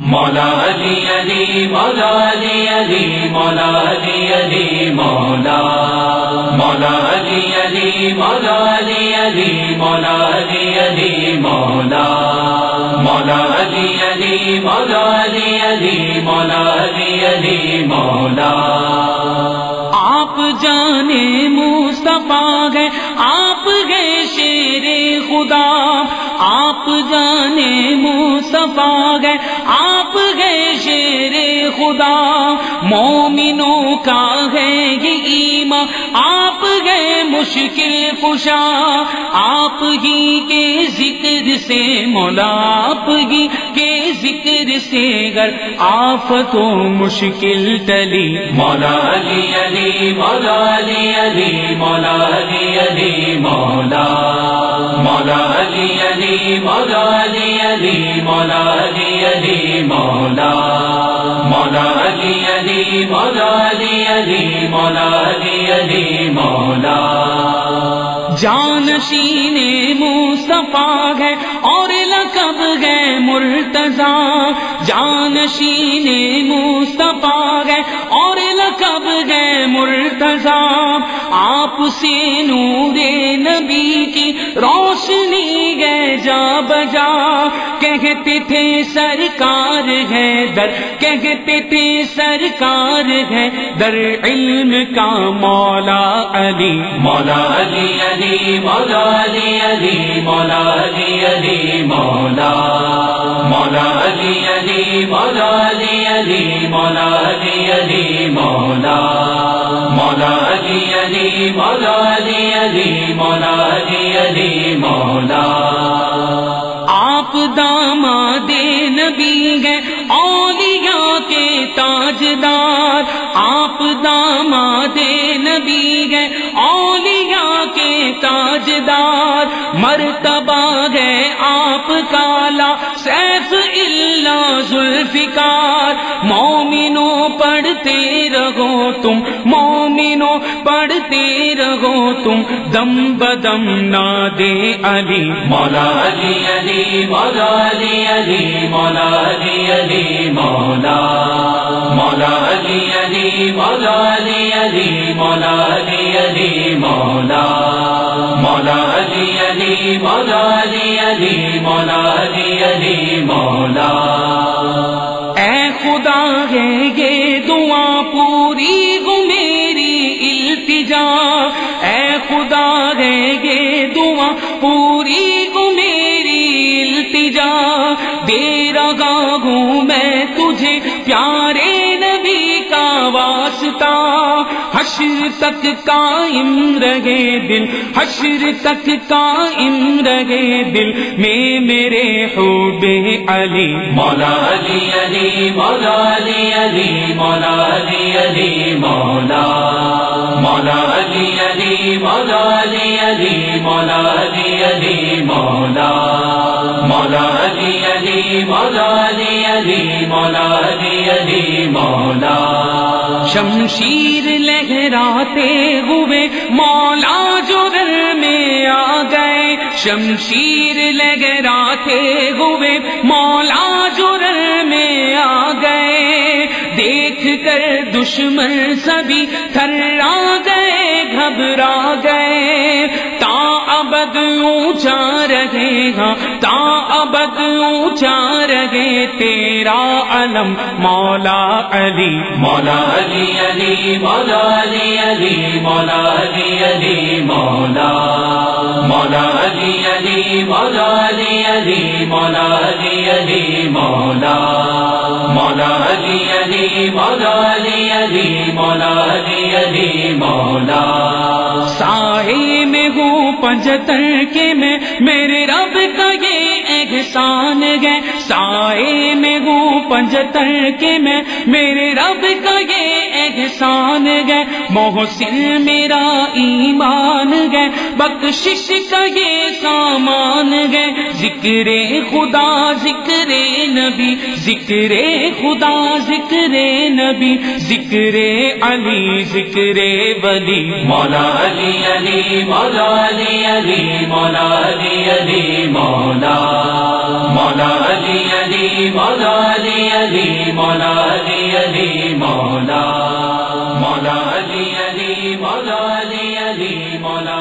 مولا علی علی، مولا علی علی، مولا علی علی، مولا. مولا علی علی، مولا علی علی، مولا علی علی، مولا. مولا علی علی، مولا علی علی، مولا علی علی، مولا. آپ جانے مصطفیٰ گئے آپ گئے شیر خدا. آپ جانے مصطفیٰ گئے آپ گئے شیر خدا، مومنوں کا ہے یہ آپ گئے مشکل خوشا، آپ ہی کے ذکر سے مولا، آپ ہی کے ذکر سے گر۔ آفت و مشکل ٹلی مولا علی علی، مولا علی علی، مولا علی علی، مولا مولا علی علی، مولا علی علی، مولا علی علی، مولا. مولا علی علی، مولا علی علی، مولا علی علی، مولا. جانشین مصطفیٰ ہے اور لقب گئے مرتضی۔ جانشین مصطفیٰ ہے اور لقب گئے مرتضی۔ آپ سے نور نبی کی روشنی جا بجا کہتے تھے سرکار ہے در کہتے تھے سرکار ہے در، علم کا مولا علی مولا علی علی، مولا علی علی، مولا علی علی، مولا۔ مولا علی علی، مولا علی علی، مولا علی علی، مولا. مولا علی علی، مولا علی علی، مولا علی علی، مولا. آپ داماد نبی گئے اولیاء کے تاجدار. آپ داماد کالا، سیف اللہ ذوالفقار مومنوں پڑھتے رہو تم، مومنوں پڑھتے رہو تم. دم بدم نادے علی. مولا علی علی، مولا علی علی، مولا علی علی، مولا. مولا علی علی، مولا علی علی، مولا علی علی، مولا. مولا علی علی، مولا علی علی، مولا علی علی، مولا. اے خدا ہے یہ دعا پوری گو میری التجا. اے خدا ہے یہ دعا پوری گو میری التجا. دے رہا ہوں میں تجھے پیارے نبی کا واسطہ، حشر تک قائم رہے دل، حشر تک قائم رہے دل، میں میرے حب علی۔ مولا علی علی، مولا علی علی، مولا علی علی، مولا۔ مولا علی علی، مولا علی علی، مولا علی علی، مولا۔ مولا علی علی، مولا علی علی، مولا علی علی، مولا۔ شمشیر لہراتے ہوئے مولا جدر میں آ گئے۔ شمشیر لہراتے ہوئے مولا جدر میں آ گئے۔ دیکھ کر دشمن سبھی تھرا گئے، گھبرا گئے۔ تا ابد اونچا رہے گا، تا ابد اونچا رہے تیرا علم مولا علی مولا علی علی مولا علی علی مولا علی علی مولا مولا علی علی مولا علی علی مولا علی علی مولا مولا علی علی مولا علی علی مولا علی علی مولا سائے میں ہوں پنجتر کے میں میرے رب کا یہ احسان ہے سائے میں ہوں پنجتر کے میں۔ میرے رب کا یہ احسان ہے محسن میرا ایمان ہے بخشش کا یہ سامان ہے ذکر خدا، ذکر نبی۔ ذکر خدا، ذکر نبی۔ ذکر علی، ذکر ولی۔ مولا علی علی، مولا علی علی، مولا علی علی، مولا مولا علی علی، مولا علی علی، مولا علی علی، مولا. مولا علی علی، مولا علی علی، مولا